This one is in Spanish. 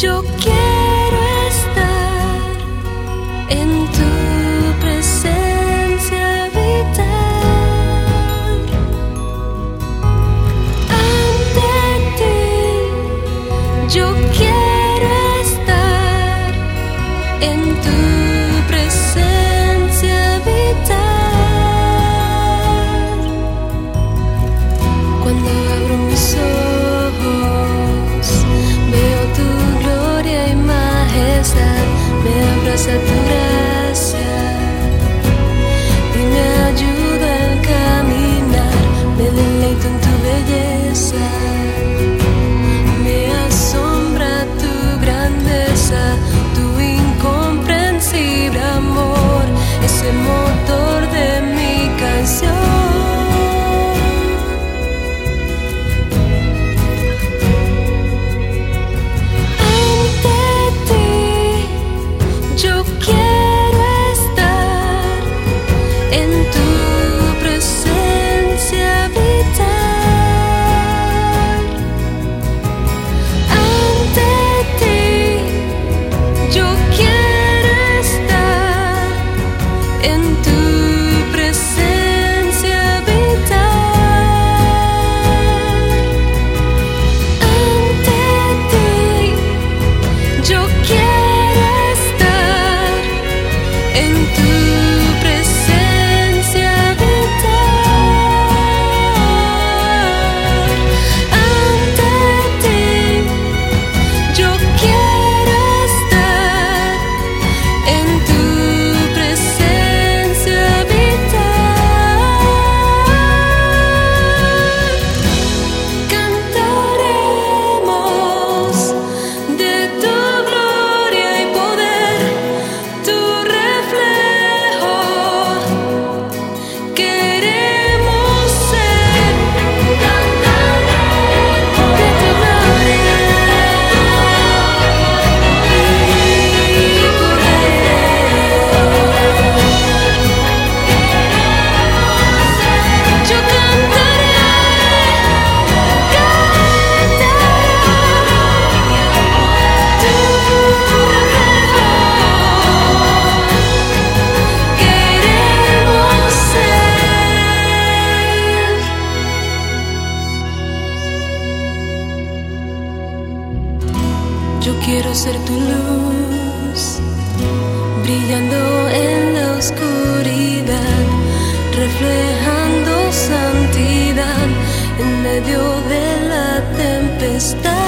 Yo quiero estar en tu presencia vital. Ante ti, yo deleito en Yo quiero ser tu luz, brillando en la oscuridad, reflejando santidad en medio de la tempestad.